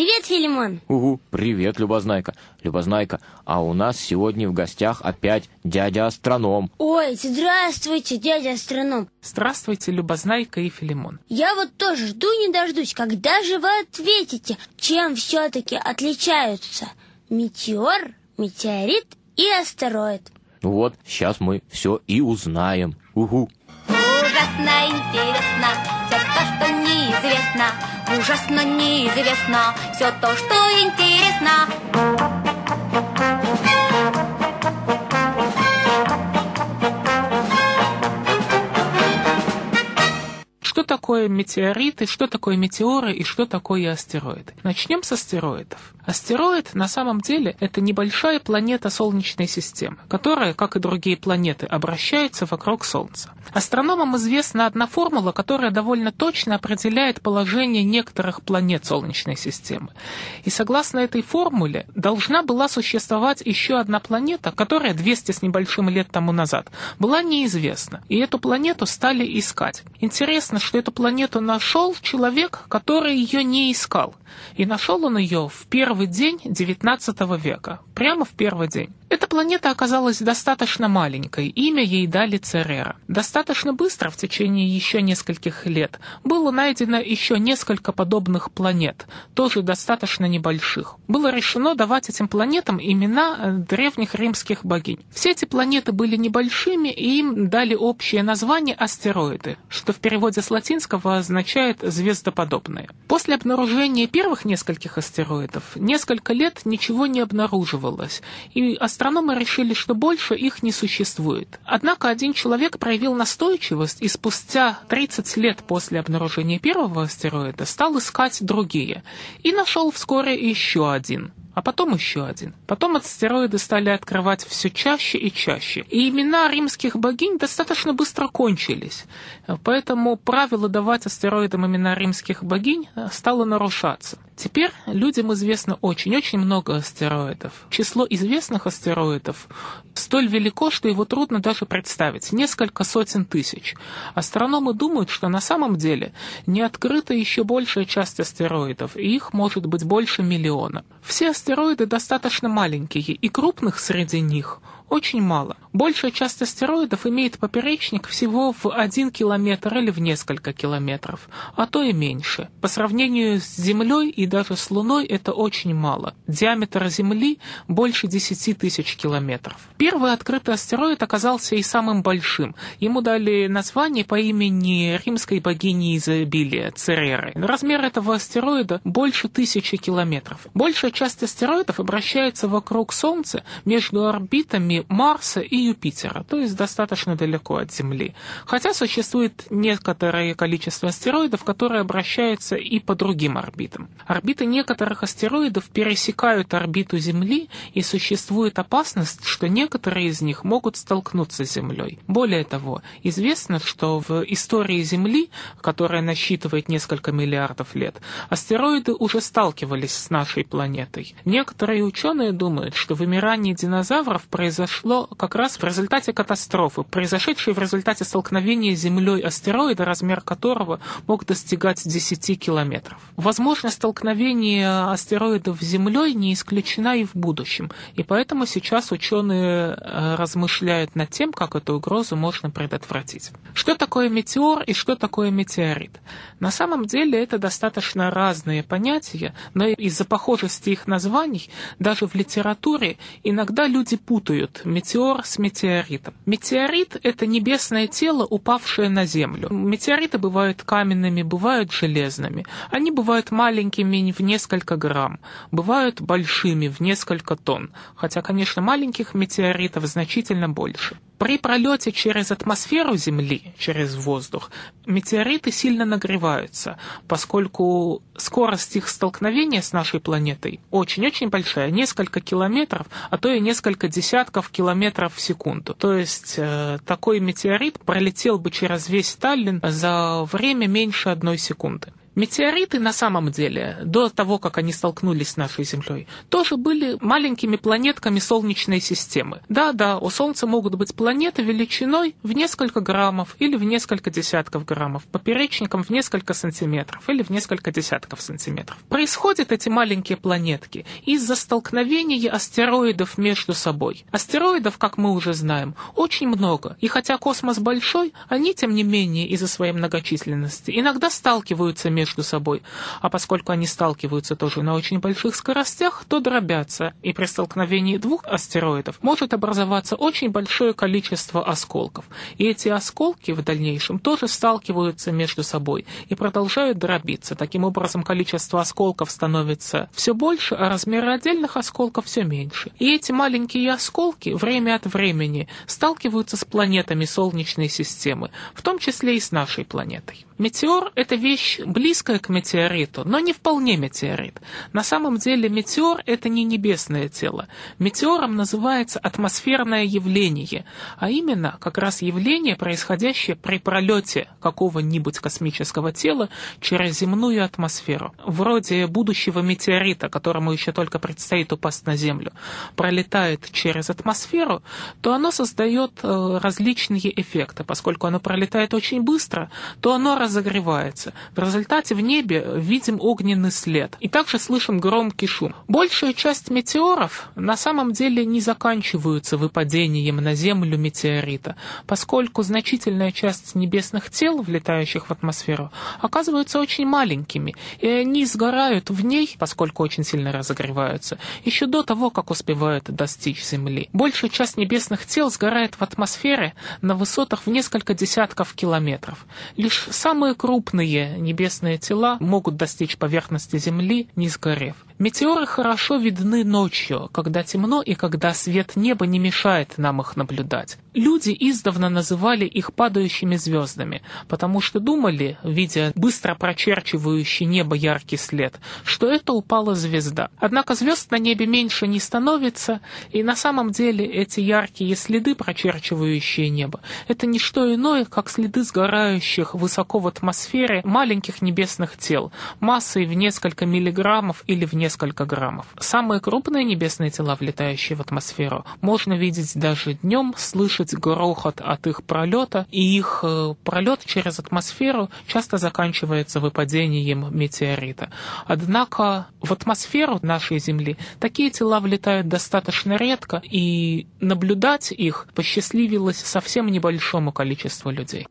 Привет, Филимон. Угу, привет, Любознайка. Любознайка, а у нас сегодня в гостях опять дядя-астроном. Ой, здравствуйте, дядя астроном. Здравствуйте, Любознайка и Филимон. Я вот тоже жду не дождусь, когда же вы ответите, чем все-таки отличаются метеор, метеорит и астероид. Вот, сейчас мы все и узнаем. Угу. Ужасно интересно все то, что неизвестно. Ужасно неизвестно все то, что интересно. Что такое метеориты, что такое метеоры и что такое астероиды? Начнем с астероидов. Астероид на самом деле это небольшая планета Солнечной системы, которая, как и другие планеты, обращается вокруг Солнца. Астрономам известна одна формула, которая довольно точно определяет положение некоторых планет Солнечной системы. И согласно этой формуле должна была существовать еще одна планета, которая 200 с небольшим лет тому назад была неизвестна. И эту планету стали искать. Интересно, что эту планету нашел человек, который ее не искал. И нашел он ее в первый день XIX века, прямо в первый день. Эта планета оказалась достаточно маленькой, имя ей дали Церера. Достаточно быстро, в течение еще нескольких лет, было найдено еще несколько подобных планет, тоже достаточно небольших. Было решено давать этим планетам имена э, древних римских богинь. Все эти планеты были небольшими, и им дали общее название астероиды, что в переводе с латинского означает «звездоподобные». После обнаружения первых нескольких астероидов несколько лет ничего не обнаруживалось, и астрономы решили, что больше их не существует. Однако один человек проявил настойчивость и спустя 30 лет после обнаружения первого астероида стал искать другие. И нашел вскоре еще один а потом еще один. Потом астероиды стали открывать все чаще и чаще. И имена римских богинь достаточно быстро кончились. Поэтому правило давать астероидам имена римских богинь стало нарушаться. Теперь людям известно очень-очень много астероидов. Число известных астероидов столь велико, что его трудно даже представить. Несколько сотен тысяч. Астрономы думают, что на самом деле не открыта еще большая часть астероидов, и их может быть больше миллиона. Все астероиды достаточно маленькие, и крупных среди них очень мало. Большая часть астероидов имеет поперечник всего в один километр или в несколько километров, а то и меньше. По сравнению с Землей и даже с Луной это очень мало. Диаметр Земли больше 10 тысяч километров. Первый открытый астероид оказался и самым большим. Ему дали название по имени римской богини изобилия Цереры. Размер этого астероида больше тысячи километров. Большая часть астероидов обращается вокруг Солнца между орбитами Марса и Юпитера, то есть достаточно далеко от Земли. Хотя существует некоторое количество астероидов, которые обращаются и по другим орбитам. Орбиты некоторых астероидов пересекают орбиту Земли, и существует опасность, что некоторые из них могут столкнуться с Землей. Более того, известно, что в истории Земли, которая насчитывает несколько миллиардов лет, астероиды уже сталкивались с нашей планетой. Некоторые ученые думают, что вымирание динозавров произошло как раз в результате катастрофы, произошедшей в результате столкновения с Землей астероида, размер которого мог достигать 10 километров. Возможно, столкновение астероидов с Землей не исключена и в будущем, и поэтому сейчас ученые э, размышляют над тем, как эту угрозу можно предотвратить. Что такое метеор и что такое метеорит? На самом деле это достаточно разные понятия, но из-за похожести их названий даже в литературе иногда люди путают метеор с метеоритом. Метеорит — это небесное тело, упавшее на Землю. Метеориты бывают каменными, бывают железными. Они бывают маленькими в несколько грамм, бывают большими в несколько тонн, хотя, конечно, маленьких метеоритов значительно больше. При пролете через атмосферу Земли, через воздух, метеориты сильно нагреваются, поскольку скорость их столкновения с нашей планетой очень-очень большая, несколько километров, а то и несколько десятков километров в секунду. То есть э, такой метеорит пролетел бы через весь Таллин за время меньше одной секунды. Метеориты на самом деле, до того, как они столкнулись с нашей Землей, тоже были маленькими планетками Солнечной системы. Да-да, у Солнца могут быть планеты величиной в несколько граммов или в несколько десятков граммов, поперечником в несколько сантиметров или в несколько десятков сантиметров. Происходят эти маленькие планетки из-за столкновения астероидов между собой. Астероидов, как мы уже знаем, очень много. И хотя космос большой, они, тем не менее, из-за своей многочисленности иногда сталкиваются между собой. А поскольку они сталкиваются тоже на очень больших скоростях, то дробятся. И при столкновении двух астероидов может образоваться очень большое количество осколков. И эти осколки в дальнейшем тоже сталкиваются между собой и продолжают дробиться. Таким образом, количество осколков становится все больше, а размеры отдельных осколков все меньше. И эти маленькие осколки время от времени сталкиваются с планетами Солнечной системы, в том числе и с нашей планетой. Метеор – это вещь близкая к метеориту, но не вполне метеорит. На самом деле метеор – это не небесное тело. Метеором называется атмосферное явление, а именно как раз явление, происходящее при пролете какого-нибудь космического тела через земную атмосферу. Вроде будущего метеорита, которому еще только предстоит упасть на Землю, пролетает через атмосферу, то оно создает э, различные эффекты. Поскольку оно пролетает очень быстро, то оно разогревается. В результате в небе видим огненный след. И также слышим громкий шум. Большая часть метеоров на самом деле не заканчиваются выпадением на Землю метеорита, поскольку значительная часть небесных тел, влетающих в атмосферу, оказываются очень маленькими, и они сгорают в ней, поскольку очень сильно разогреваются, еще до того, как успевают достичь Земли. Большая часть небесных тел сгорает в атмосфере на высотах в несколько десятков километров. Лишь самые Самые крупные небесные тела могут достичь поверхности Земли, не сгорев. Метеоры хорошо видны ночью, когда темно и когда свет неба не мешает нам их наблюдать. Люди издавна называли их падающими звездами, потому что думали, видя быстро прочерчивающий небо яркий след, что это упала звезда. Однако звезд на небе меньше не становится, и на самом деле эти яркие следы, прочерчивающие небо, это не что иное, как следы сгорающих высоко в атмосфере маленьких небесных тел, массой в несколько миллиграммов или в несколько граммов. Самые крупные небесные тела, влетающие в атмосферу, можно видеть даже днем, слышать грохот от их пролета, и их э, пролет через атмосферу часто заканчивается выпадением метеорита. Однако в атмосферу нашей Земли такие тела влетают достаточно редко, и наблюдать их посчастливилось совсем небольшому количеству людей.